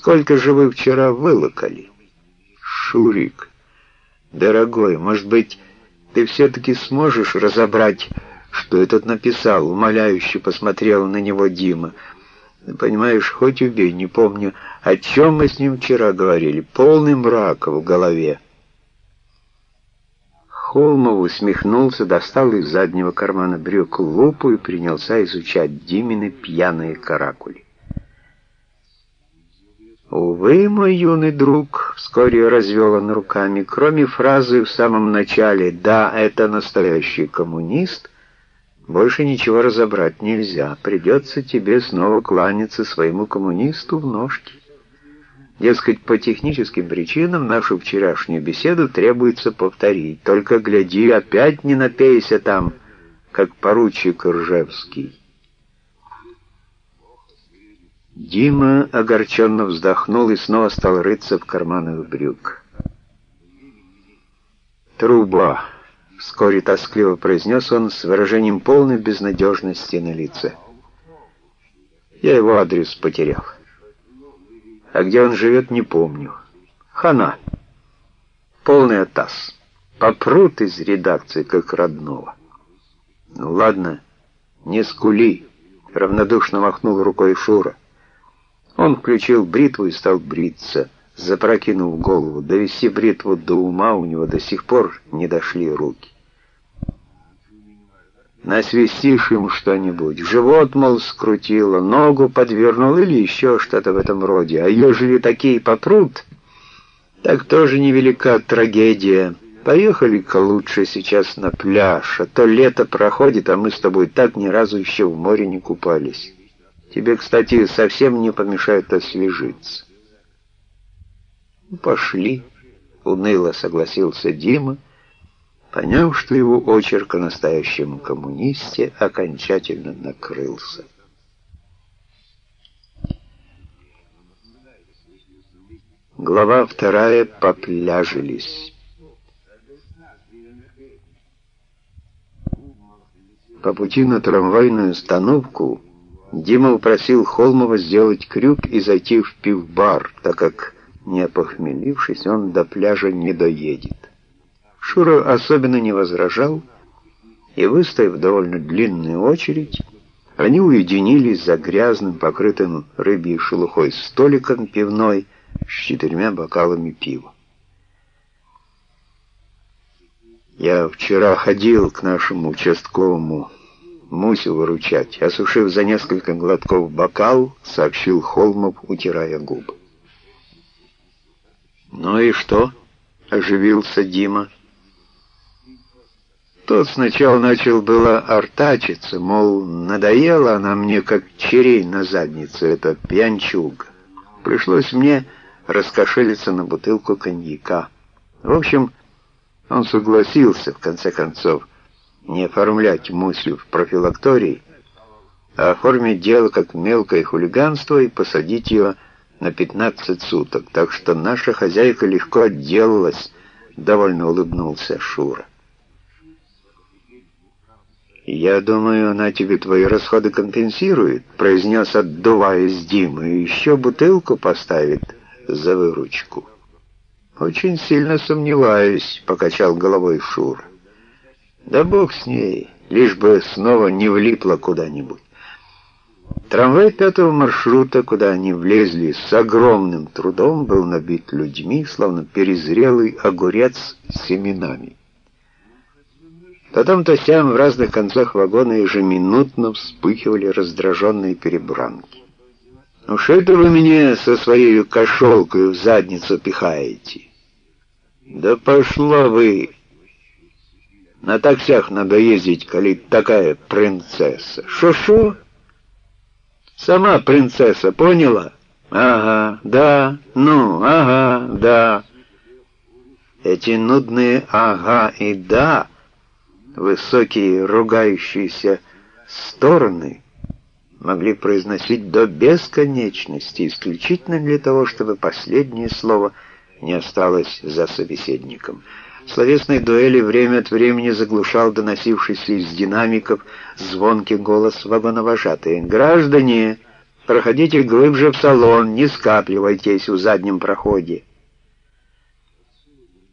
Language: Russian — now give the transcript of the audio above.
Сколько же вы вчера вылокали? Шурик, дорогой, может быть, ты все-таки сможешь разобрать, что этот написал? Умоляюще посмотрел на него Дима. Понимаешь, хоть убей, не помню, о чем мы с ним вчера говорили. Полный мрак в голове. Холмов усмехнулся, достал из заднего кармана брюк лупу и принялся изучать Димины пьяные каракули. «Увы, мой юный друг», — вскоре развел он руками, кроме фразы в самом начале «да, это настоящий коммунист», больше ничего разобрать нельзя. Придется тебе снова кланяться своему коммунисту в ножки. Дескать, по техническим причинам нашу вчерашнюю беседу требуется повторить. Только гляди, опять не напейся там, как поручик Ржевский. Дима огорченно вздохнул и снова стал рыться в карманах брюк. «Труба!» — вскоре тоскливо произнес он с выражением полной безнадежности на лице. «Я его адрес потерял. А где он живет, не помню. Хана. Полный атас. Попрут из редакции, как родного». «Ну ладно, не скули!» — равнодушно махнул рукой Шура. Он включил бритву и стал бриться, запрокинув голову. Довести бритву до ума у него до сих пор не дошли руки. Насвистишь им что-нибудь, живот, мол, скрутило, ногу подвернул или еще что-то в этом роде. А ежели такие попрут, так тоже невелика трагедия. Поехали-ка лучше сейчас на пляж, а то лето проходит, а мы с тобой так ни разу еще в море не купались. Тебе, кстати, совсем не помешает освежиться. Ну, «Пошли», — уныло согласился Дима, поняв, что его очерк о настоящем коммунисте окончательно накрылся. Глава вторая «Попляжились». По пути на трамвайную остановку Дима упросил Холмова сделать крюк и зайти в пивбар, так как, не опохмелившись, он до пляжа не доедет. Шура особенно не возражал, и, выстояв довольно длинную очередь, они уединились за грязным, покрытым рыбьей шелухой столиком пивной с четырьмя бокалами пива. «Я вчера ходил к нашему участковому Мусю выручать. Осушив за несколько глотков бокал, сообщил Холмов, утирая губы. «Ну и что?» — оживился Дима. Тот сначала начал было артачиться, мол, надоела она мне, как черей на заднице, эта пьянчуга. Пришлось мне раскошелиться на бутылку коньяка. В общем, он согласился, в конце концов, не оформлять Мусю в профилакторий, а оформить дело как мелкое хулиганство и посадить ее на 15 суток. Так что наша хозяйка легко отделалась, довольно улыбнулся Шура. «Я думаю, она тебе твои расходы компенсирует», — произнес, отдуваясь Дима, «и еще бутылку поставит за выручку». «Очень сильно сомневаюсь», — покачал головой Шура. Да бог с ней, лишь бы снова не влипла куда-нибудь. Трамвай пятого маршрута, куда они влезли с огромным трудом, был набит людьми, словно перезрелый огурец с семенами. Потом то сям в разных концах вагона ежеминутно вспыхивали раздраженные перебранки. «Ну что это вы мне со своей кошелкой в задницу пихаете?» «Да пошла вы!» На таксях надо ездить, коли такая принцесса. Шо-шо? Сама принцесса, поняла? Ага, да, ну, ага, да. Эти нудные «ага» и «да», высокие ругающиеся стороны, могли произносить до бесконечности, исключительно для того, чтобы последнее слово не осталось за собеседником. Словесной дуэли время от времени заглушал доносившийся из динамиков звонкий голос вагоновожатый. «Граждане, проходите глубже в салон, не скапливайтесь в заднем проходе.